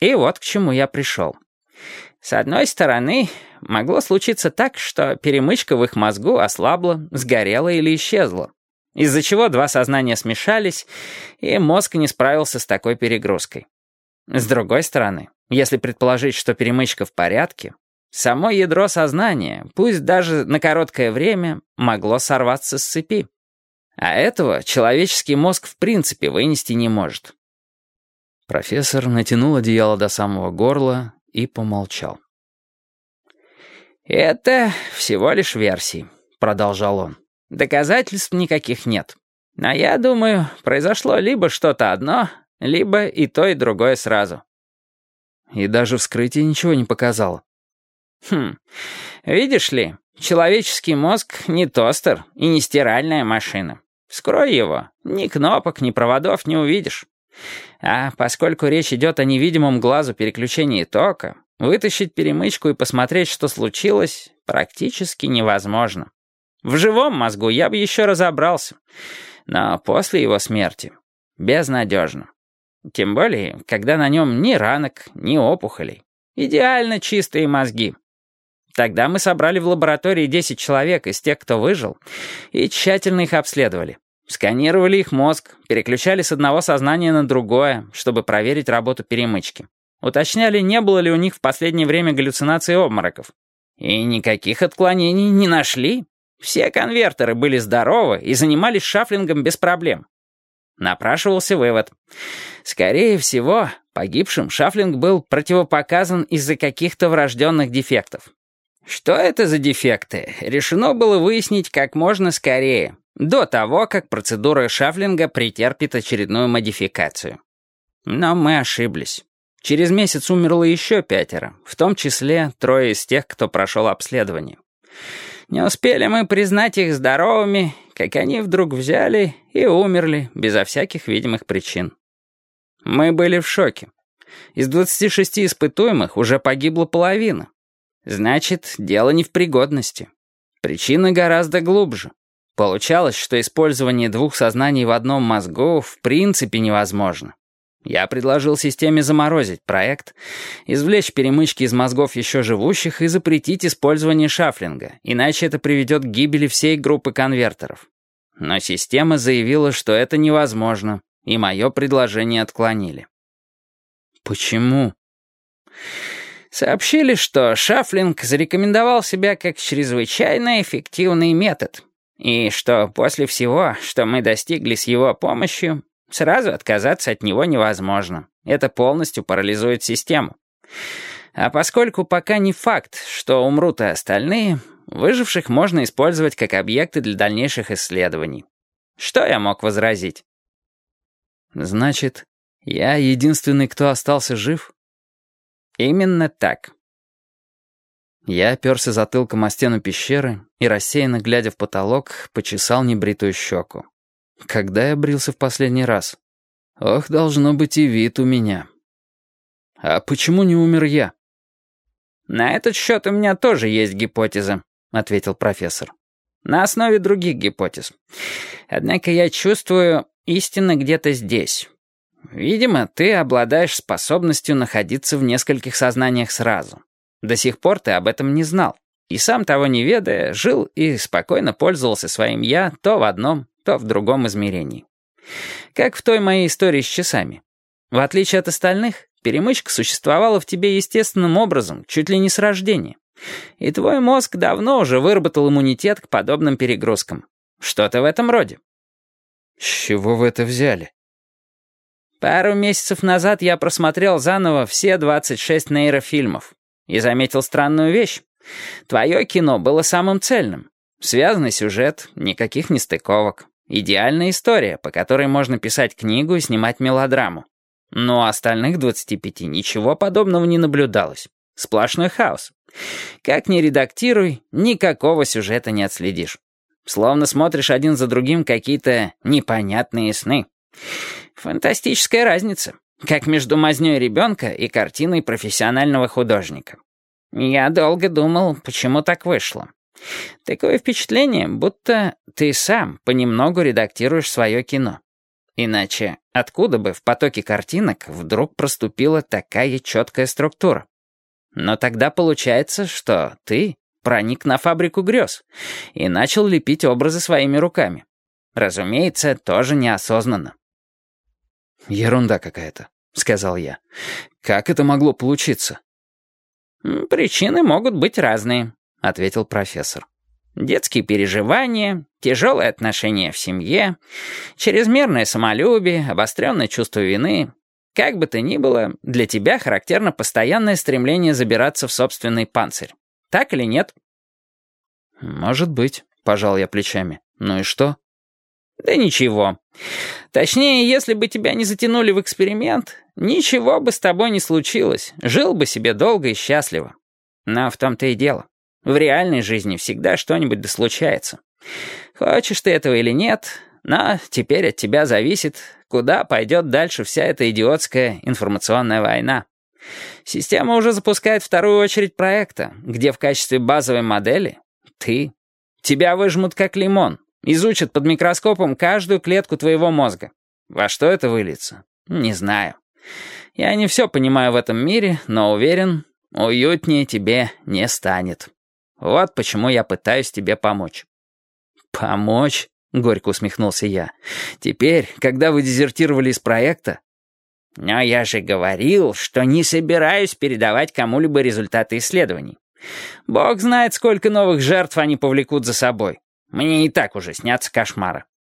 И вот к чему я пришел. С одной стороны, могло случиться так, что перемычка в их мозгу ослабла, сгорела или исчезла, из-за чего два сознания смешались, и мозг не справился с такой перегрузкой. С другой стороны, если предположить, что перемычка в порядке, само ядро сознания, пусть даже на короткое время, могло сорваться с цепи. А этого человеческий мозг в принципе вынести не может. Профессор натянул одеяло до самого горла и помолчал. «Это всего лишь версии», — продолжал он. «Доказательств никаких нет. Но я думаю, произошло либо что-то одно, либо и то, и другое сразу». И даже вскрытие ничего не показало. «Хм, видишь ли, человеческий мозг не тостер и не стиральная машина. Вскрой его, ни кнопок, ни проводов не увидишь. А поскольку речь идет о невидимом глазу переключении тока, вытащить перемычку и посмотреть, что случилось, практически невозможно. В живом мозгу я бы еще разобрался, но после его смерти безнадежно. Тем более, когда на нем ни ранок, ни опухолей. Идеально чистые мозги. Тогда мы собрали в лаборатории 10 человек из тех, кто выжил, и тщательно их обследовали. Сканировали их мозг, переключали с одного сознания на другое, чтобы проверить работу перемычки. Уточняли, не было ли у них в последнее время галлюцинаций и обмороков. И никаких отклонений не нашли. Все конвертеры были здоровы и занимались шафлингом без проблем. Напрашивался вывод. Скорее всего, погибшим шафлинг был противопоказан из-за каких-то врожденных дефектов. Что это за дефекты, решено было выяснить как можно скорее, до того, как процедура шафлинга претерпит очередную модификацию. Но мы ошиблись. Через месяц умерло еще пятеро, в том числе трое из тех, кто прошел обследование. Не успели мы признать их здоровыми, как они вдруг взяли и умерли безо всяких видимых причин. Мы были в шоке. Из 26 испытуемых уже погибла половина. Значит, дело не в пригодности. Причина гораздо глубже. Получалось, что использование двух сознаний в одном мозгу в принципе невозможно. Я предложил системе заморозить проект, извлечь перемычки из мозгов еще живущих и запретить использование шафлинга, иначе это приведет к гибели всей группы конвертеров. Но система заявила, что это невозможно, и мое предложение отклонили. Почему? Сообщили, что шафлинг зарекомендовал себя как чрезвычайно эффективный метод — и что после всего, что мы достигли с его помощью, сразу отказаться от него невозможно. Это полностью парализует систему. А поскольку пока не факт, что умрут и остальные, выживших можно использовать как объекты для дальнейших исследований. Что я мог возразить? Значит, я единственный, кто остался жив? Именно так. Я оперся затылком о стену пещеры и, рассеянно глядя в потолок, почесал небритую щеку. Когда я брился в последний раз? Ох, должно быть и вид у меня. А почему не умер я? «На этот счет у меня тоже есть гипотеза», — ответил профессор. «На основе других гипотез. Однако я чувствую, истина где-то здесь. Видимо, ты обладаешь способностью находиться в нескольких сознаниях сразу. До сих пор ты об этом не знал. И сам того не ведая, жил и спокойно пользовался своим «я» то в одном, то в другом измерении. Как в той моей истории с часами. В отличие от остальных, перемычка существовала в тебе естественным образом, чуть ли не с рождения. И твой мозг давно уже выработал иммунитет к подобным перегрузкам. Что-то в этом роде. С чего вы это взяли? Пару месяцев назад я просмотрел заново все 26 нейрофильмов и заметил странную вещь. Твое кино было самым цельным. Связанный сюжет, никаких нестыковок. Идеальная история, по которой можно писать книгу и снимать мелодраму. Но у остальных 25 ничего подобного не наблюдалось. Сплошной хаос. Как ни редактируй, никакого сюжета не отследишь. Словно смотришь один за другим какие-то непонятные сны. Фантастическая разница как между мазнёй ребенка и картиной профессионального художника. Я долго думал, почему так вышло. Такое впечатление, будто ты сам понемногу редактируешь свое кино. Иначе откуда бы в потоке картинок вдруг проступила такая четкая структура? Но тогда получается, что ты проник на фабрику грез и начал лепить образы своими руками. Разумеется, тоже неосознанно. «Ерунда какая-то», — сказал я. «Как это могло получиться?» «Причины могут быть разные», — ответил профессор. «Детские переживания, тяжелые отношения в семье, чрезмерное самолюбие, обостренное чувство вины. Как бы то ни было, для тебя характерно постоянное стремление забираться в собственный панцирь. Так или нет?» «Может быть», — пожал я плечами. «Ну и что?» «Да ничего. Точнее, если бы тебя не затянули в эксперимент, ничего бы с тобой не случилось. Жил бы себе долго и счастливо. Но в том-то и дело. В реальной жизни всегда что-нибудь да случается. Хочешь ты этого или нет, но теперь от тебя зависит, куда пойдет дальше вся эта идиотская информационная война. Система уже запускает вторую очередь проекта, где в качестве базовой модели ты. Тебя выжмут как лимон, изучат под микроскопом каждую клетку твоего мозга. Во что это выльется? Не знаю. Я не все понимаю в этом мире, но уверен, уютнее тебе не станет. Вот почему я пытаюсь тебе помочь». «Помочь?» — горько усмехнулся я. «Теперь, когда вы дезертировали из проекта...» «Но я же говорил, что не собираюсь передавать кому-либо результаты исследований. Бог знает, сколько новых жертв они повлекут за собой. Мне и так уже снятся кошмары.